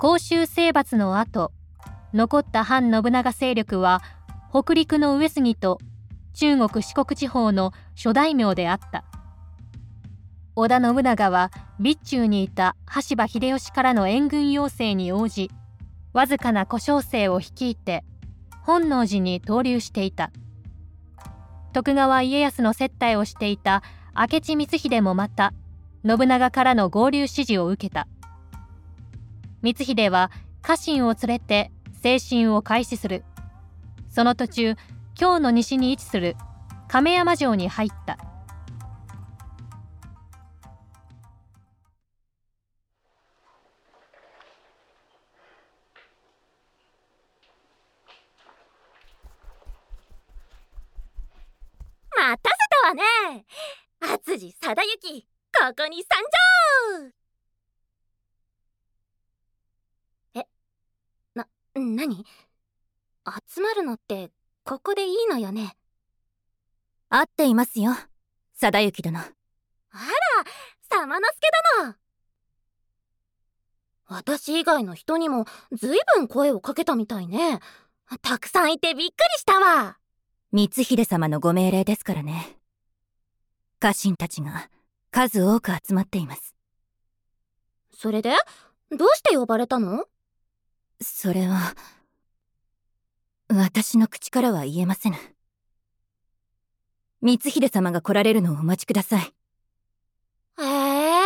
甲州征伐の後残った反信長勢力は北陸の上杉と中国四国地方の諸大名であった。織田信長は備中にいた羽柴秀吉からの援軍要請に応じわずかな小小生を率いて本能寺に投留していた。徳川家康の接待をしていた明智光秀もまた信長からの合流指示を受けた。光秀は家臣を連れて精神を開始する。その途中京の西に位置する亀山城に入った。のってここでいいのよね。合っていますよ。貞行殿。あら様之助殿。私以外の人にもずいぶん声をかけたみたいね。たくさんいてびっくりしたわ。光秀様のご命令ですからね。家臣たちが数多く集まっています。それで？どうして呼ばれたの？それは私の口からは言えませぬ光秀様が来られるのをお待ちください。ええ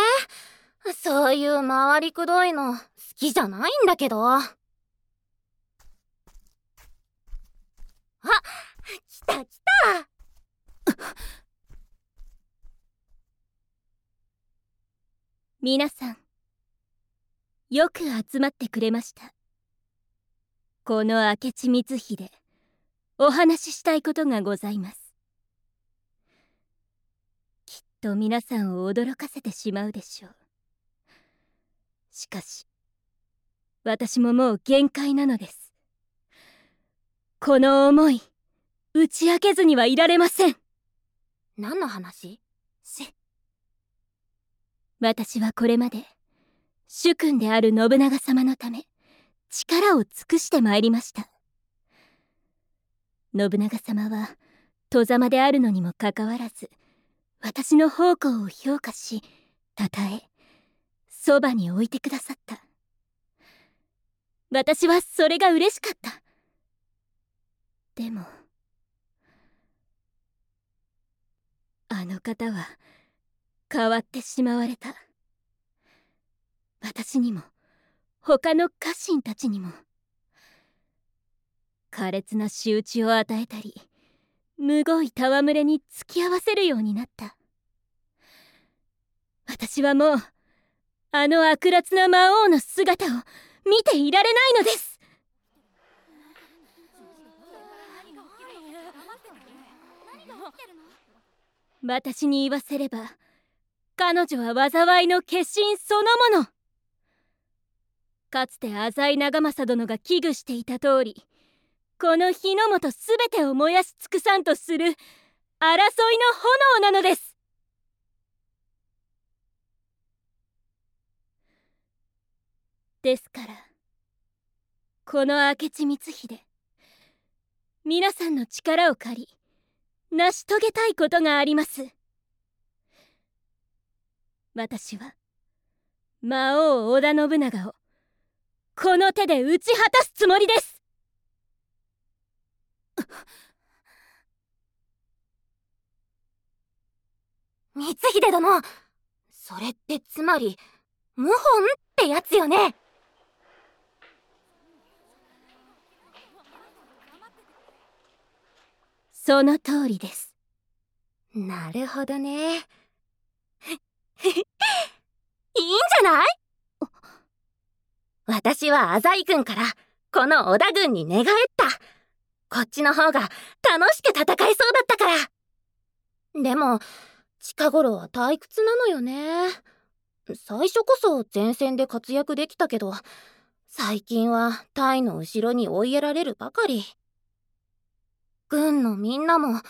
ー、そういう回りくどいの好きじゃないんだけど。あ来た来た。皆さんよく集まってくれましたこの明智光秀お話ししたいことがございます。きっと皆さんを驚かせてしまうでしょう。しかし私ももう限界なのです。この思い打ち明けずにはいられません。何の話？し私はこれまで主君である信長様のため力を尽くしてまいりました。信長様は戸様であるのにもかかわらず私の奉公を評価し称えそばに置いてくださった。私はそれが嬉しかった。でもあの方は変わってしまわれた。私にも他の家臣たちにも。苛烈な仕打ちを与えたりむごい戯れに付き合わせるようになった。私はもうあの悪辣な魔王の姿を見ていられないのです。私に言わせれば彼女は災いの化身そのもの。かつて浅井長政殿が危惧していた通りこの日の本すべてを燃やし尽くさんとする争いの炎なのです。ですからこの明智光秀皆さんの力を借り成し遂げたいことがあります。私は魔王織田信長をこの手で打ち果たすつもりです。光秀殿それってつまり謀反ってやつよね。その通りです。なるほどね。いいんじゃない？私は浅井君からこの織田軍に寝返った。こっちの方が楽しく戦えそうだったから。でも近頃は退屈なのよね。最初こそ前線で活躍できたけど最近はタイの後ろに追いやられるばかり。軍のみんなも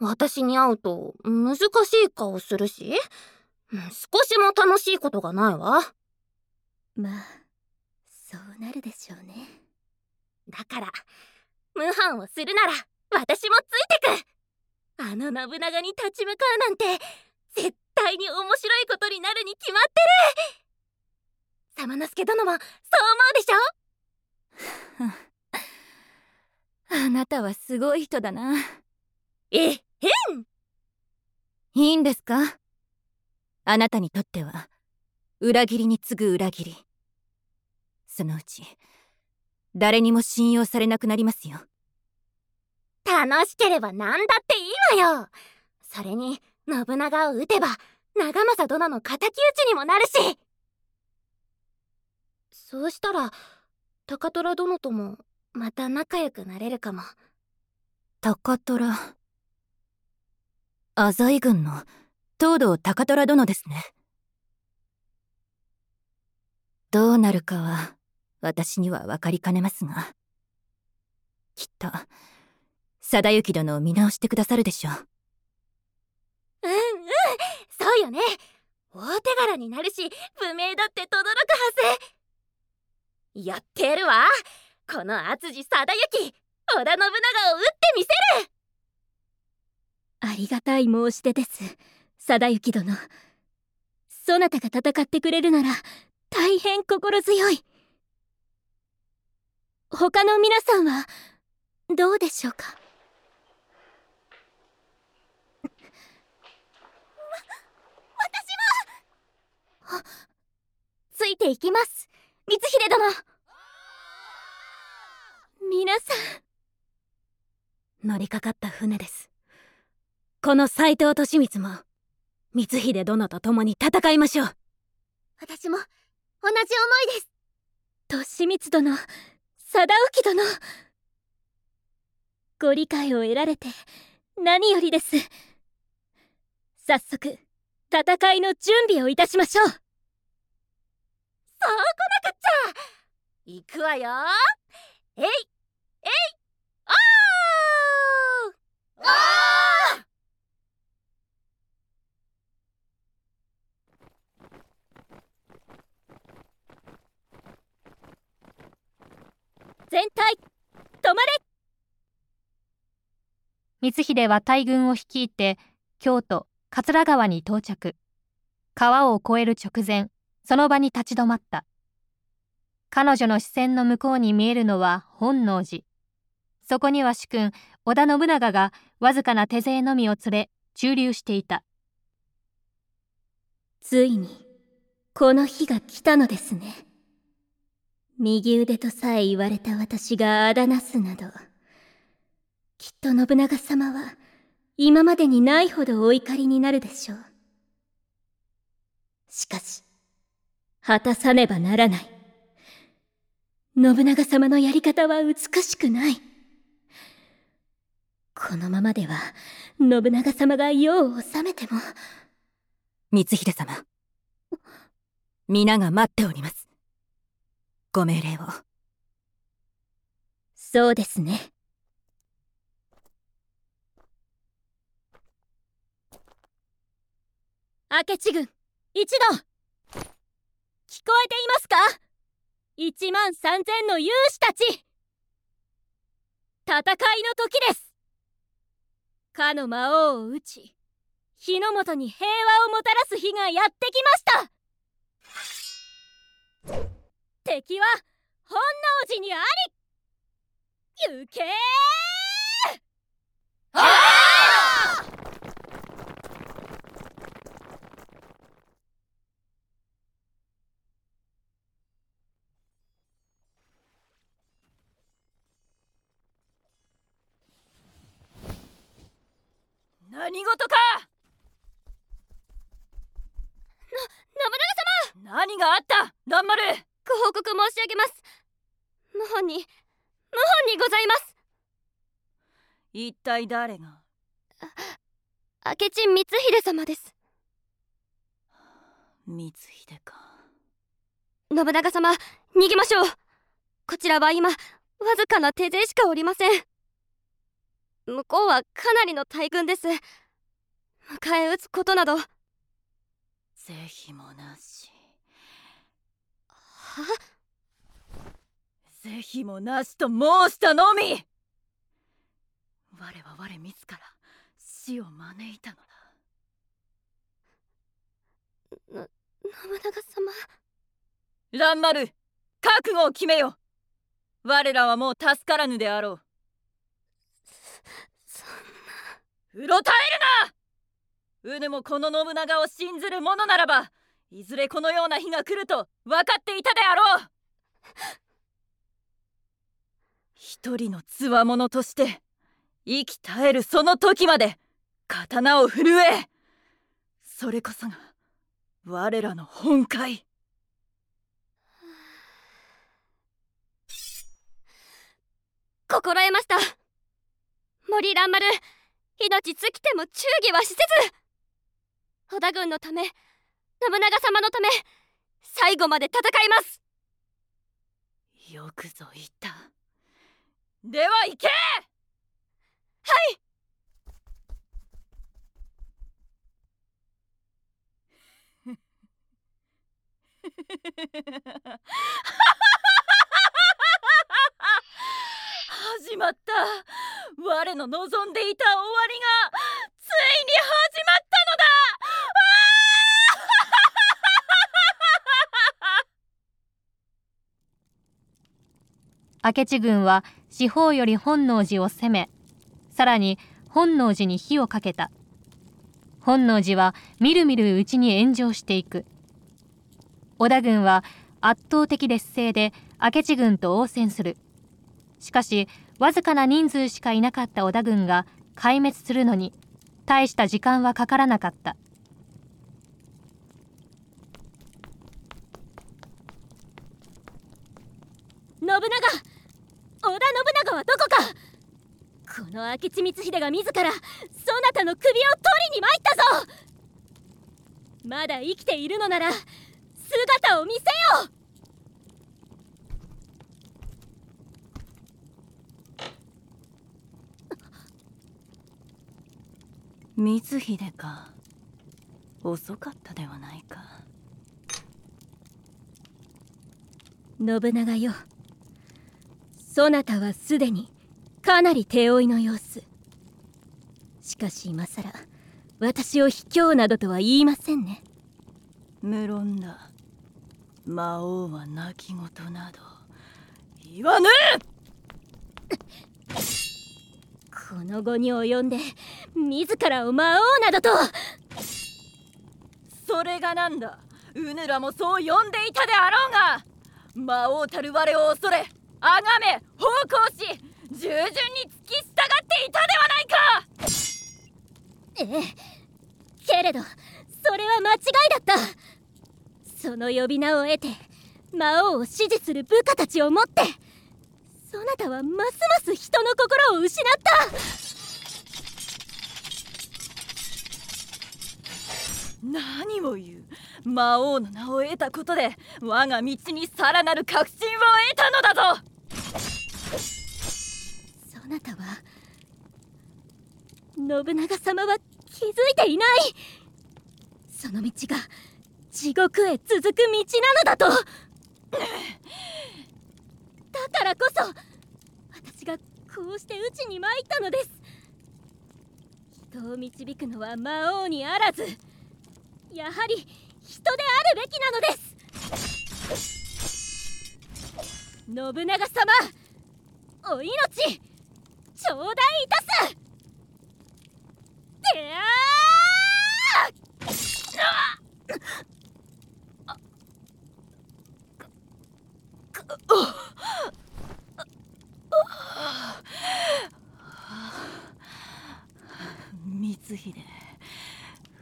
私に会うと難しい顔するし少しも楽しいことがないわ。まあそうなるでしょうね。だから謀反をするなら私もついてく。あの信長に立ち向かうなんて絶対に面白いことになるに決まってる。様之助殿もそう思うでしょ？あなたはすごい人だな。えへんいいんですか？あなたにとっては裏切りに次ぐ裏切りそのうち誰にも信用されなくなりますよ。楽しければ何だっていいわよ。それに信長を討てば長政殿の敵討ちにもなるし。そうしたら高虎殿ともまた仲良くなれるかも。高虎。浅井軍の東堂高虎殿ですね。どうなるかは私には分かりかねますが。きっと貞行殿を見直してくださるでしょう。うんうんそうよね。大手柄になるし不明だって轟くはず。やってやるわ。この篤治貞行織田信長を撃ってみせる。ありがたい申し出です貞行殿。そなたが戦ってくれるなら大変心強い他の皆さんはどうでしょうか？私もついていきます。光秀殿。皆さん。乗りかかった船です。この斎藤利光も光秀殿と共に戦いましょう。私も同じ思いです。利光殿貞興殿。ご理解を得られて何よりです。早速戦いの準備をいたしましょう。そうこなくっちゃ。行くわよ。えいえいおーおー。全体止まれ。光秀は大軍を率いて京都桂川に到着。川を越える直前その場に立ち止まった。彼女の視線の向こうに見えるのは本能寺。そこには主君織田信長がわずかな手勢のみを連れ駐留していた。ついにこの日が来たのですね右腕とさえ言われた私があだなすなどきっと信長様は今までにないほどお怒りになるでしょう。しかし果たさねばならない。信長様のやり方は美しくない。このままでは信長様が世を治めても。光秀様皆が待っております。ご命令を。そうですね。明智軍一同。聞こえていますか？一万三千の勇士たち。戦いの時です。かの魔王を討ち日の本に平和をもたらす日がやってきました。敵は本能寺にあり行け何事か！な信長様！何があった？蘭丸ご報告申し上げます。謀反に謀反にございます。一体誰が？明智光秀様です。光秀か。信長様逃げましょう。こちらは今わずかな手勢しかおりません。向こうはかなりの大軍です。迎え撃つことなど。是非もなし。は是非もなしと申したのみ。我は我自ら死を招いたのな信長様。だ蘭丸覚悟を決めよ。我らはもう助からぬであろう。そうろたえるな！うぬもこの信長を信ずる者ならばいずれこのような日が来ると分かっていたであろう。一人のつわものとして生き絶えるその時まで刀を震えそれこそが我らの本懐。心得ました。森蘭丸命尽きても忠義はしせず。織田軍のため信長様のため最後まで戦います。よくぞ言った。では行け。はい。始まった。我の望んでいた終わりがついに始まったのだ明智軍は四方より本能寺を攻めさらに本能寺に火をかけた。本能寺はみるみるうちに炎上していく。織田軍は圧倒的劣勢で明智軍と応戦する。しかしわずかな人数しかいなかった織田軍が壊滅するのに大した時間はかからなかった。信長！織田信長はどこか。この明智光秀が自らそなたの首を取りに参ったぞ。まだ生きているのなら姿を見せよ。光秀か。遅かったではないか。信長よそなたはすでにかなり手負いの様子。しかし今さら私を卑怯などとは言いませんね。無論だ。魔王は泣き言など。言わぬ！この後に及んで自らを魔王などと。それがなんだ？うぬらもそう呼んでいたであろうが。魔王たる我を恐れ崇め奉公し従順に付き従っていたではないか。ええ。けれどそれは間違いだった。その呼び名を得て魔王を支持する部下たちをもってそなたはますます人の心を失った。何を言う。魔王の名を得たことで我が道にさらなる確信を得たのだぞ。そなたは信長様は気づいていない。その道が地獄へ続く道なのだと。だからこそ私がこうして打ちに参ったのです。人を導くのは魔王にあらず。やはり人であるべきなのです。信長様お命。頂戴いたす。て光秀。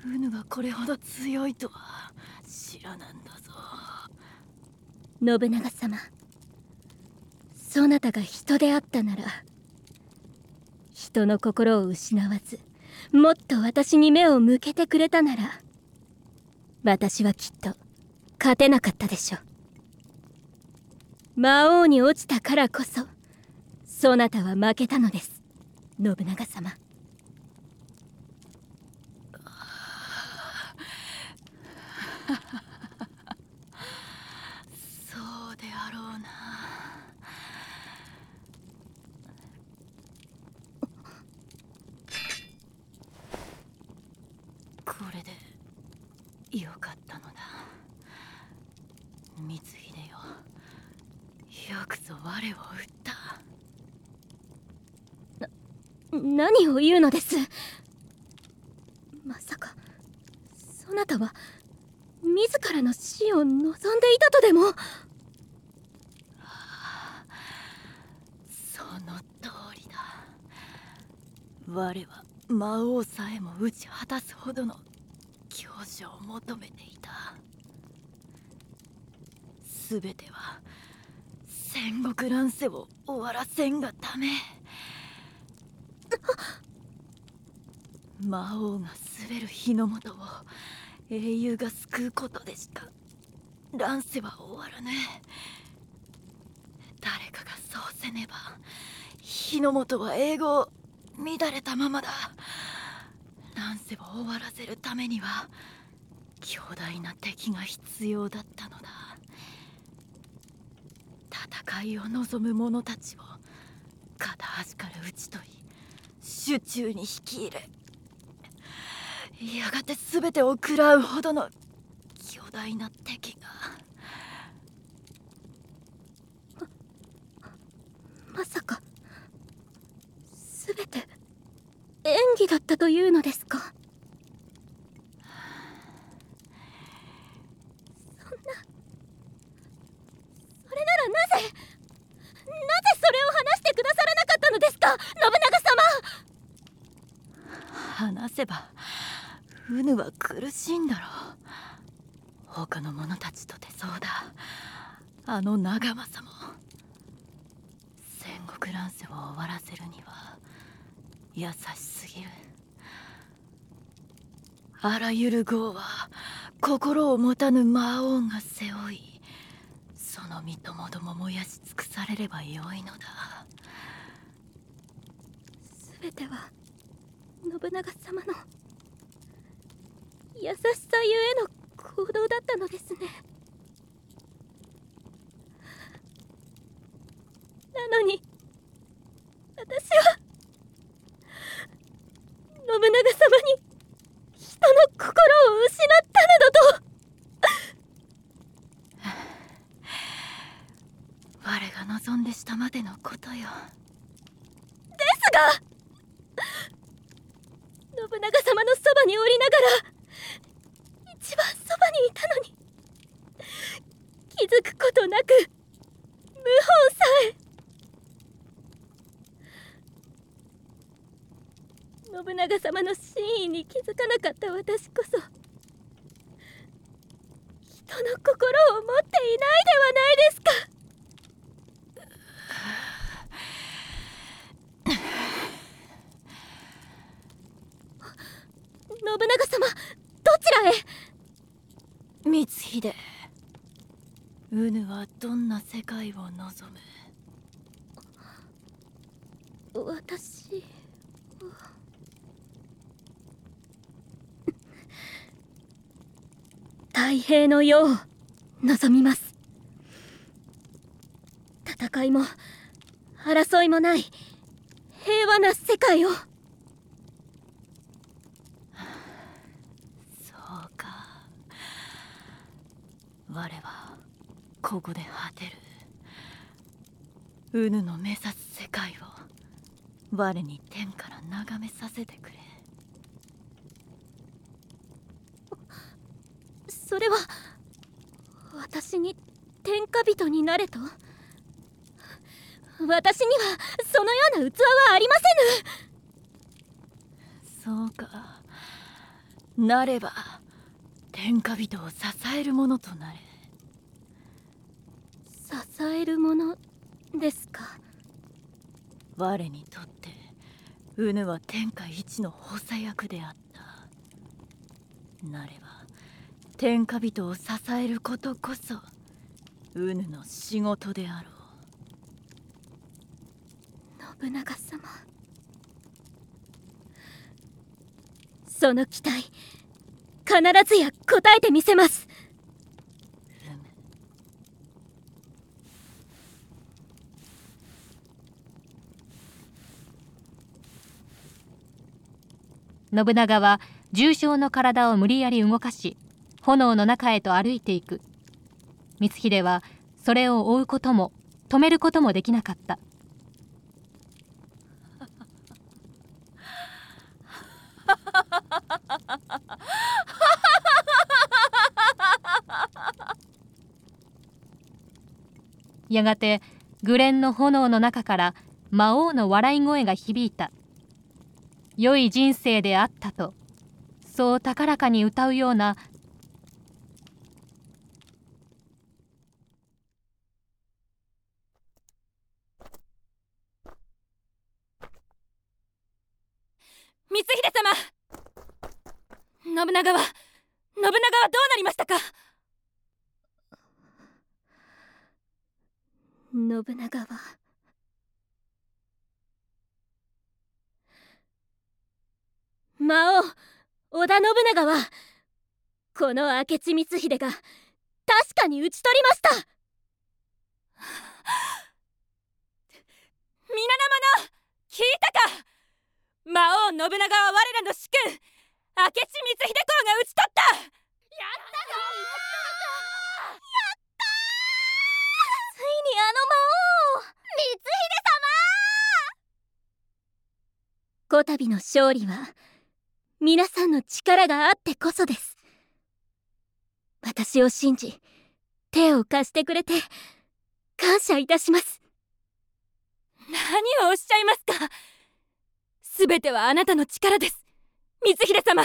うぬがこれほど強いとは知らなんだぞ。信長様。そなたが人であったなら人の心を失わずもっと私に目を向けてくれたなら私はきっと勝てなかったでしょう。魔王に落ちたからこそそなたは負けたのです信長様 そうであろうなこれでよかったのだ光秀よよくぞ我を撃った。何を言うのです。まさかそなたは自らの死を望んでいたとでも。その通りだ。我は魔王さえも打ち果たすほどの強者を求めていた。全ては戦国乱世を終わらせんがため。魔王が滑る日の元を英雄が救うことでしか。乱世は終わらぬ。誰かがそうせねば日の元は英語乱れたままだ。乱世を終わらせるためには強大な敵が必要だったのだ。戦いを望む者たちを片端から討ち取り手中に引き入れやがて全てを食らうほどの巨大な敵が。ままさか全て演技だったというのですかそんなそれなぜなぜそれを話してくださらなかったのですか？信長様。話せば。ウヌは苦しいんだろう他の者たちとてそうだ。あの長政も。戦国乱世を終わらせるには優しすぎる。あらゆる業は心を持たぬ魔王が背負い。の身ともども燃やし尽くされればよいのだ。全ては信長様の優しさゆえの行動だったのですね。なのに私は信長様に人の心を失ったなどと我が望んでしたまでのことよですが信長様のそばにおりながら一番そばにいたのに気づくことなく謀反さえ信長様の真意に気づかなかった私こそ人の心を持っていないではないですか。信長様どちらへ？光秀ウヌはどんな世界を望む私はの世を望みます。戦いも争いもない。平和な世界を。そうか。我はここで果てる。ウヌの目指す世界を我に天から眺めさせてくれ。それは私に天下人になれと？私にはそのような器はありませぬ！そうか。なれば天下人を支える者となれ。支えるものですか？我にとってウヌは天下一の補佐役であった。なれば天下人を支えることこそウヌの仕事であろう。信長様。その期待必ずや応えてみせます。信長は重傷の体を無理やり動かし炎の中へと歩いていく。光秀はそれを追うことも止めることもできなかった。やがてグレンの炎の中から魔王の笑い声が響いた。良い人生であったとそう高らかに歌うような光秀様信長は信長はどうなりましたか信長は。魔王織田信長はこの明智光秀が確かに討ち取りました。皆の者聞いたか。魔王信長は我らの主君明智光秀公が討ち取った。やったぞ。ついにあの魔王光秀様こたびの勝利は皆さんの力があってこそです。私を信じ手を貸してくれて感謝いたします。何をおっしゃいますか？すべてはあなたの力です。光秀様。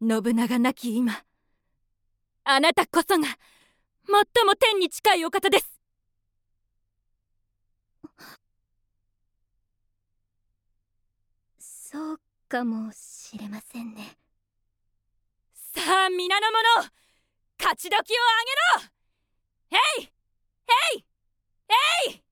信長なき今あなたこそが最も天に近いお方です。そうかもしれませんね。さあ皆の者勝ち時をあげろ。へいへいへい